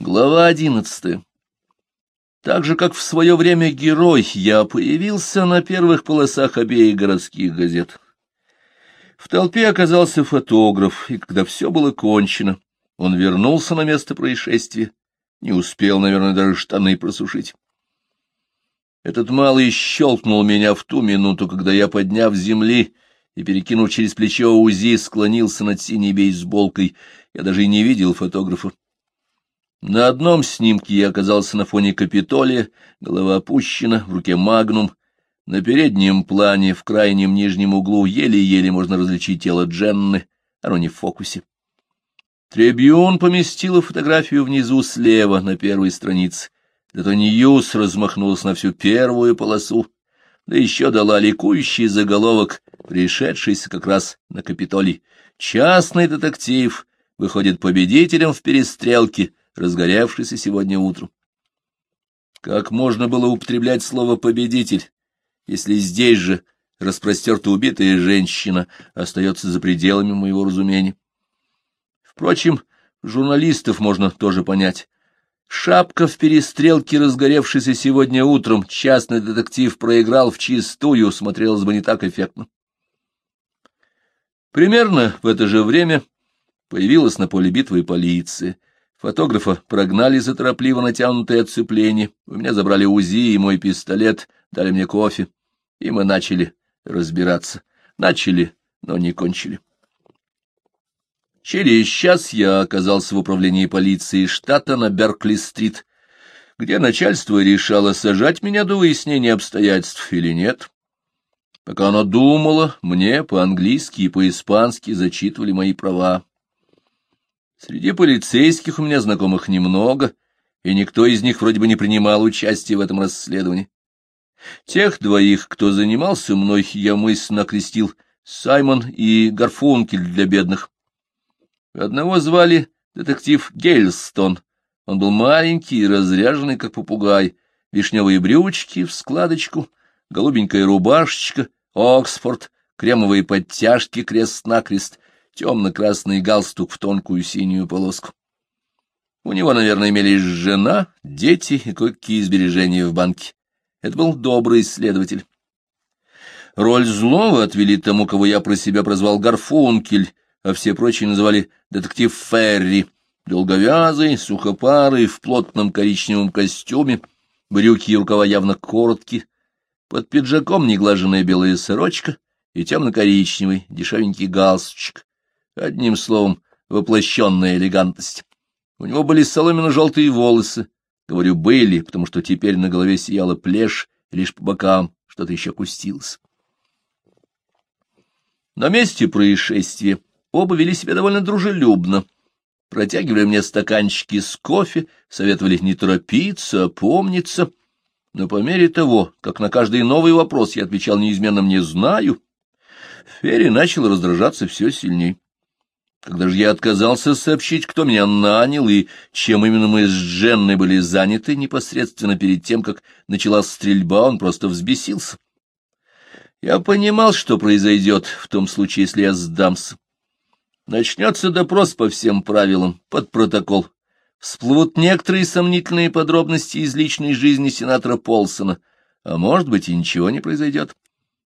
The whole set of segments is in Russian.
Глава одиннадцатая. Так же, как в свое время герой, я появился на первых полосах обеих городских газет. В толпе оказался фотограф, и когда все было кончено, он вернулся на место происшествия, не успел, наверное, даже штаны просушить. Этот малый щелкнул меня в ту минуту, когда я, подняв земли и перекинув через плечо УЗИ, склонился над синей бейсболкой. Я даже и не видел фотографа. На одном снимке я оказался на фоне Капитолия, голова опущена, в руке магнум. На переднем плане, в крайнем нижнем углу, еле-еле можно различить тело Дженны, оно не в фокусе. Трибюн поместила фотографию внизу слева, на первой странице. Зато Ньюс размахнулся на всю первую полосу, да еще дала ликующий заголовок, пришедшийся как раз на Капитолий. «Частный детектив выходит победителем в перестрелке», разгоревшийся сегодня утром. Как можно было употреблять слово «победитель», если здесь же распростерта убитая женщина остается за пределами моего разумения? Впрочем, журналистов можно тоже понять. Шапка в перестрелке, разгоревшейся сегодня утром, частный детектив проиграл в чистую, смотрелось бы не так эффектно. Примерно в это же время появилась на поле битвы полиция. Фотографа прогнали за торопливо натянутое отцепление. У меня забрали УЗИ и мой пистолет, дали мне кофе. И мы начали разбираться. Начали, но не кончили. Через час я оказался в управлении полиции штата на Беркли-стрит, где начальство решало, сажать меня до выяснения обстоятельств или нет. Пока оно думало, мне по-английски и по-испански зачитывали мои права. Среди полицейских у меня знакомых немного, и никто из них вроде бы не принимал участия в этом расследовании. Тех двоих, кто занимался мной, я мысленно окрестил Саймон и Гарфункель для бедных. Одного звали детектив Гейлстон. Он был маленький и разряженный, как попугай, вишневые брючки в складочку, голубенькая рубашечка, Оксфорд, кремовые подтяжки крест-накрест темно-красный галстук в тонкую синюю полоску. У него, наверное, имелись жена, дети и кое-какие сбережения в банке. Это был добрый исследователь. Роль злого отвели тому, кого я про себя прозвал Гарфункель, а все прочие называли детектив Ферри. Долговязый, сухопарый, в плотном коричневом костюме, брюки и рукава явно короткие, под пиджаком неглаженная белая сорочка и темно-коричневый дешевенький галстучек. Одним словом, воплощенная элегантность. У него были соломенно-желтые волосы. Говорю, были, потому что теперь на голове сияла плешь, лишь по бокам что-то еще кустилось. На месте происшествия оба вели себя довольно дружелюбно. Протягивали мне стаканчики с кофе, советовали не торопиться, опомниться. Но по мере того, как на каждый новый вопрос я отвечал неизменно «не знаю», Ферри начал раздражаться все сильнее. Когда же я отказался сообщить, кто меня нанял и чем именно мы с Дженной были заняты непосредственно перед тем, как началась стрельба, он просто взбесился. Я понимал, что произойдет в том случае, если я сдамся. Начнется допрос по всем правилам, под протокол. Всплывут некоторые сомнительные подробности из личной жизни сенатора Полсона, а может быть и ничего не произойдет.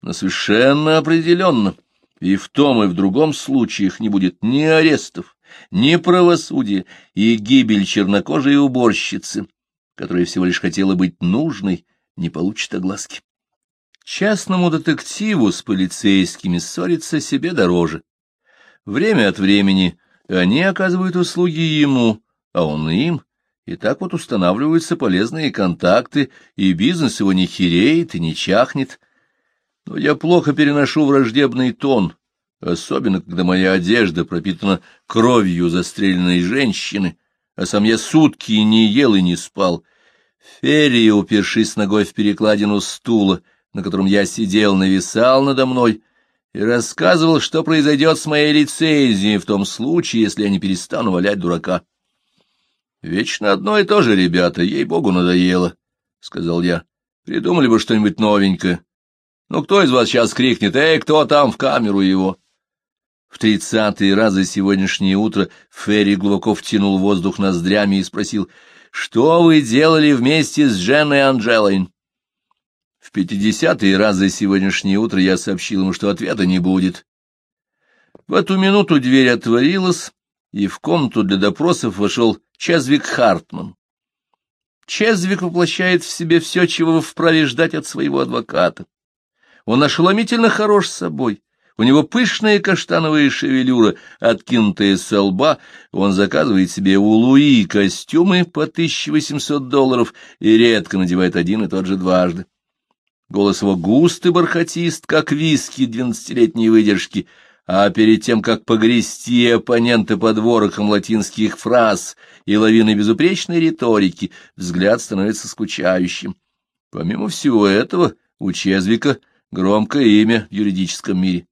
Но совершенно определенно — и в том и в другом случаях не будет ни арестов, ни правосудия, и гибель чернокожей уборщицы, которая всего лишь хотела быть нужной, не получит огласки. Частному детективу с полицейскими ссориться себе дороже. Время от времени они оказывают услуги ему, а он им, и так вот устанавливаются полезные контакты, и бизнес его не хереет и не чахнет, но я плохо переношу враждебный тон, особенно когда моя одежда пропитана кровью застреленной женщины, а сам я сутки не ел и не спал. Ферри, упершись ногой в перекладину стула, на котором я сидел, нависал надо мной и рассказывал, что произойдет с моей лицензией в том случае, если я не перестану валять дурака. — Вечно одно и то же, ребята, ей-богу, надоело, — сказал я. — Придумали бы что-нибудь новенькое. Ну, кто из вас сейчас крикнет, «Эй, кто там в камеру его?» В тридцатый раз за сегодняшнее утро Ферри глубоко втянул воздух ноздрями и спросил, «Что вы делали вместе с Дженной Анджелой?» В пятидесятый раз за сегодняшнее утро я сообщил ему, что ответа не будет. В эту минуту дверь отворилась, и в комнату для допросов вошел Чезвик Хартман. Чезвик воплощает в себе все, чего вы вправе ждать от своего адвоката. Он ошеломительно хорош собой. У него пышная каштановая шевелюра, откинутая со лба. Он заказывает себе у Луи костюмы по 1800 долларов и редко надевает один и тот же дважды. Голос его густый бархатист, как виски двенадцатилетней выдержки — а перед тем, как погрести оппонента под ворохом латинских фраз и лавиной безупречной риторики, взгляд становится скучающим. Помимо всего этого, у Чезвика громкое имя в юридическом мире.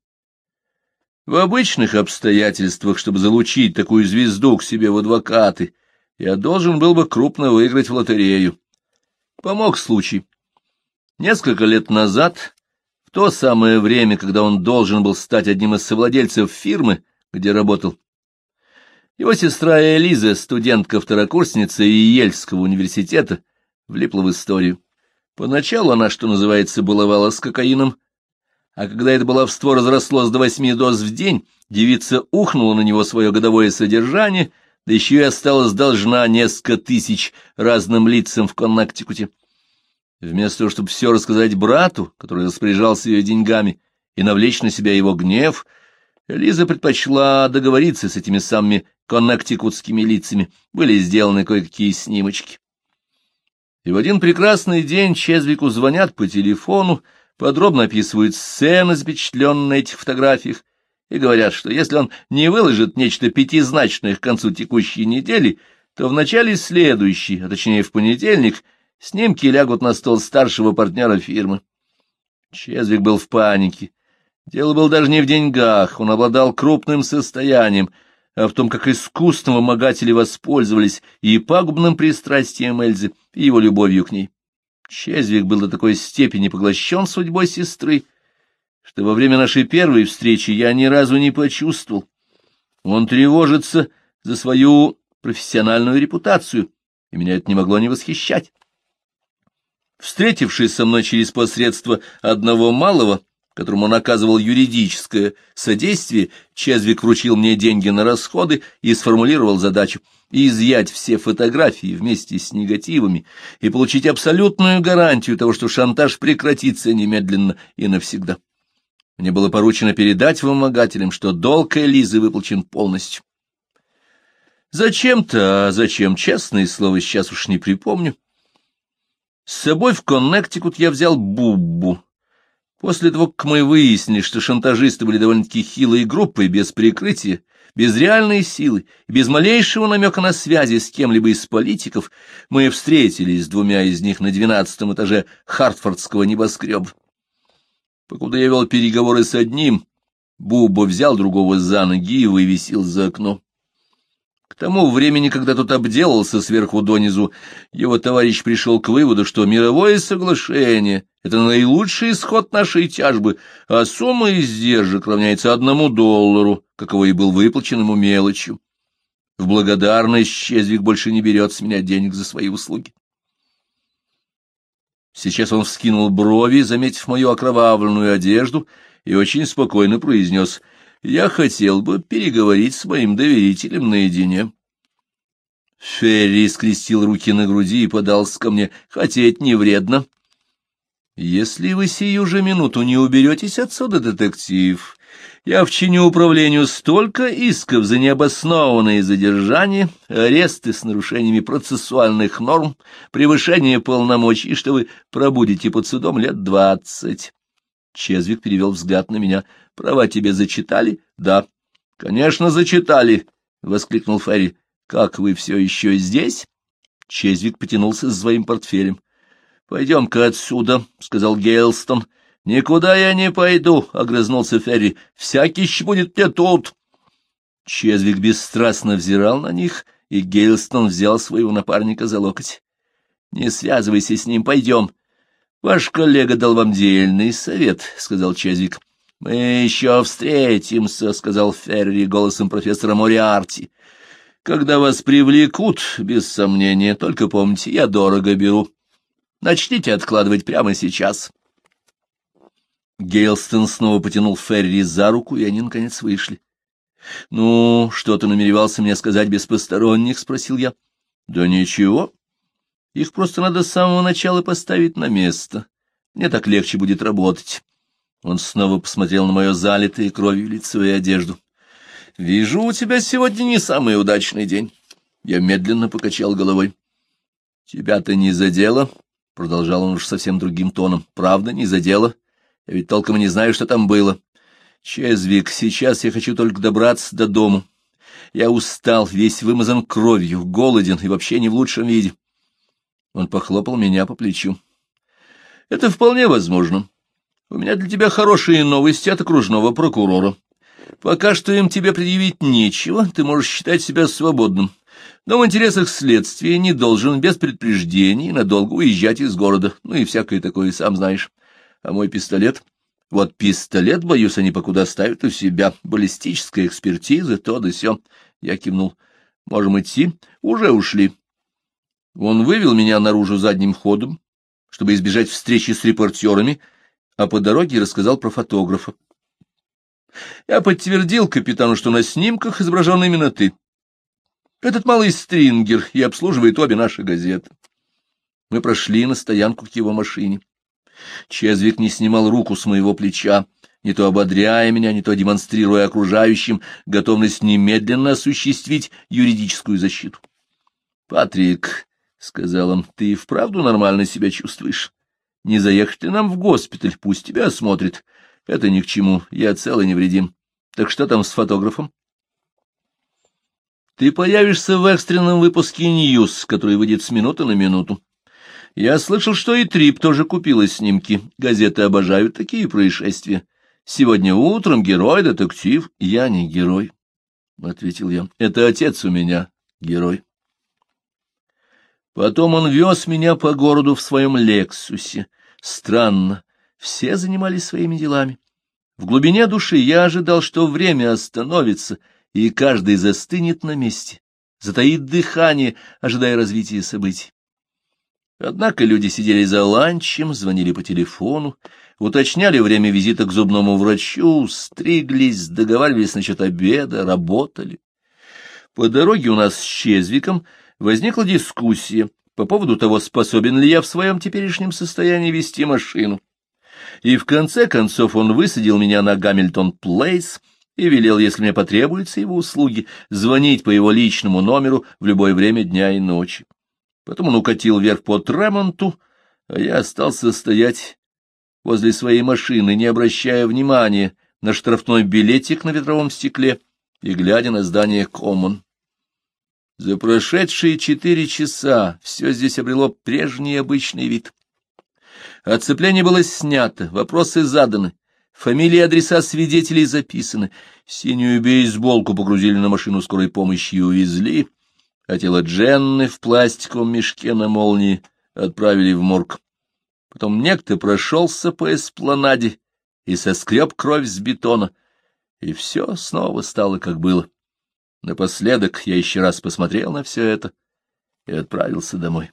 В обычных обстоятельствах, чтобы залучить такую звезду к себе в адвокаты, я должен был бы крупно выиграть в лотерею. Помог случай. Несколько лет назад в то самое время, когда он должен был стать одним из совладельцев фирмы, где работал. Его сестра Элиза, студентка-второкурсница Ельского университета, влипла в историю. Поначалу она, что называется, баловала с кокаином, а когда это баловство разрослось до восьми доз в день, девица ухнула на него свое годовое содержание, да еще и осталась должна несколько тысяч разным лицам в Коннектикуте. Вместо того, чтобы все рассказать брату, который распоряжался ее деньгами, и навлечь на себя его гнев, Лиза предпочла договориться с этими самыми коннектикутскими лицами. Были сделаны кое-какие снимочки. И в один прекрасный день Чезвику звонят по телефону, подробно описывают сцены, запечатленные на этих фотографиях, и говорят, что если он не выложит нечто пятизначное к концу текущей недели, то в начале следующей, а точнее в понедельник, Снимки лягут на стол старшего партнера фирмы. Чезвик был в панике. Дело было даже не в деньгах, он обладал крупным состоянием, а в том, как искусством вымогатели воспользовались и пагубным пристрастием Эльзы, и его любовью к ней. Чезвик был до такой степени поглощен судьбой сестры, что во время нашей первой встречи я ни разу не почувствовал. Он тревожится за свою профессиональную репутацию, и меня это не могло не восхищать. Встретившись со мной через посредство одного малого, которому он оказывал юридическое содействие, Чезвик вручил мне деньги на расходы и сформулировал задачу изъять все фотографии вместе с негативами и получить абсолютную гарантию того, что шантаж прекратится немедленно и навсегда. Мне было поручено передать вымогателям, что долг Элизы выплачен полностью. Зачем-то, а зачем, честное слово, сейчас уж не припомню, с собой в Коннектикут я взял Буббу. После того, как мы выяснили, что шантажисты были довольно-таки хилой группой, без прикрытия, без реальной силы, без малейшего намека на связи с кем-либо из политиков, мы встретились с двумя из них на двенадцатом этаже Хартфордского небоскреба. Покуда я вел переговоры с одним, Бубба взял другого за ноги и вывесил за окно. К тому времени, когда тот обделался сверху донизу, его товарищ пришел к выводу, что мировое соглашение — это наилучший исход нашей тяжбы, а сумма издержек равняется одному доллару, каково и был выплачен ему мелочью. В благодарность Чезвик больше не берет с меня денег за свои услуги. Сейчас он вскинул брови, заметив мою окровавленную одежду, и очень спокойно произнес — я хотел бы переговорить с моим доверителем наедине. Ферри скрестил руки на груди и подался ко мне. Хотеть не вредно. Если вы сию же минуту не уберетесь отсюда, детектив, я вчиню управлению столько исков за необоснованные задержания, аресты с нарушениями процессуальных норм, превышение полномочий, что вы пробудете под судом лет двадцать. Чезвик перевел взгляд на меня. — Права тебе зачитали? — Да. — Конечно, зачитали, — воскликнул Ферри. — Как вы все еще здесь? Чезвик потянулся с своим портфелем. — Пойдем-ка отсюда, — сказал Гейлстон. — Никуда я не пойду, — огрызнулся Ферри. — Всякий будет мне тут. Чезвик бесстрастно взирал на них, и Гейлстон взял своего напарника за локоть. — Не связывайся с ним, пойдем. — Ваш коллега дал вам дельный совет, — сказал Чезвик. — Мы еще встретимся, — сказал Ферри голосом профессора Мориарти. — Когда вас привлекут, без сомнения, только помните, я дорого беру. Начните откладывать прямо сейчас. Гейлстон снова потянул Ферри за руку, и они, наконец, вышли. — Ну, что ты намеревался мне сказать без посторонних? — спросил я. — Да ничего. Их просто надо с самого начала поставить на место. Мне так легче будет работать. Он снова посмотрел на мое залитое кровью лицо и одежду. — Вижу, у тебя сегодня не самый удачный день. Я медленно покачал головой. — Тебя-то не задело? — продолжал он уж совсем другим тоном. — Правда, не задело? Я ведь толком не знаю, что там было. Чезвик, сейчас я хочу только добраться до дому. Я устал, весь вымазан кровью, голоден и вообще не в лучшем виде. Он похлопал меня по плечу. — Это вполне возможно. У меня для тебя хорошие новости от окружного прокурора. Пока что им тебе предъявить нечего, ты можешь считать себя свободным. Но в интересах следствия не должен без предупреждений надолго уезжать из города, ну и всякое такое, сам знаешь. А мой пистолет? Вот пистолет, боюсь, они покуда ставят у себя. Баллистическая экспертиза, то да сё. Я кивнул. Можем идти? Уже ушли. Он вывел меня наружу задним ходом, чтобы избежать встречи с репортерами, а по дороге рассказал про фотографа. Я подтвердил капитану, что на снимках изображен именно ты. Этот малый стрингер и обслуживает обе наши газеты. Мы прошли на стоянку к его машине. Чезвик не снимал руку с моего плеча, не то ободряя меня, не то демонстрируя окружающим готовность немедленно осуществить юридическую защиту. — Патрик, — сказал он, — ты и вправду нормально себя чувствуешь? Не заехать ли нам в госпиталь, пусть тебя осмотрят. Это ни к чему, я цел и невредим. Так что там с фотографом? Ты появишься в экстренном выпуске «Ньюс», который выйдет с минуты на минуту. Я слышал, что и Триб тоже купила снимки. Газеты обожают такие происшествия. Сегодня утром герой-детектив. Я не герой, — ответил я. Это отец у меня герой. Потом он вез меня по городу в своем «Лексусе». Странно, все занимались своими делами. В глубине души я ожидал, что время остановится, и каждый застынет на месте, затаит дыхание, ожидая развития событий. Однако люди сидели за ланчем, звонили по телефону, уточняли время визита к зубному врачу, стриглись, договаривались насчет обеда, работали. По дороге у нас с Чезвиком возникла дискуссия по поводу того, способен ли я в своем теперешнем состоянии вести машину. И в конце концов он высадил меня на Гамильтон-Плейс и велел, если мне потребуются его услуги, звонить по его личному номеру в любое время дня и ночи. Потом он укатил вверх по Тремонту, а я остался стоять возле своей машины, не обращая внимания на штрафной билетик на ветровом стекле и глядя на здание Коммон. За прошедшие четыре часа все здесь обрело прежний обычный вид. Оцепление было снято, вопросы заданы, фамилии и адреса свидетелей записаны, синюю бейсболку погрузили на машину скорой помощи и увезли, а тело Дженны в пластиковом мешке на молнии отправили в морг. Потом некто прошелся по эспланаде и соскреб кровь с бетона, и все снова стало, как было. Напоследок я еще раз посмотрел на все это и отправился домой.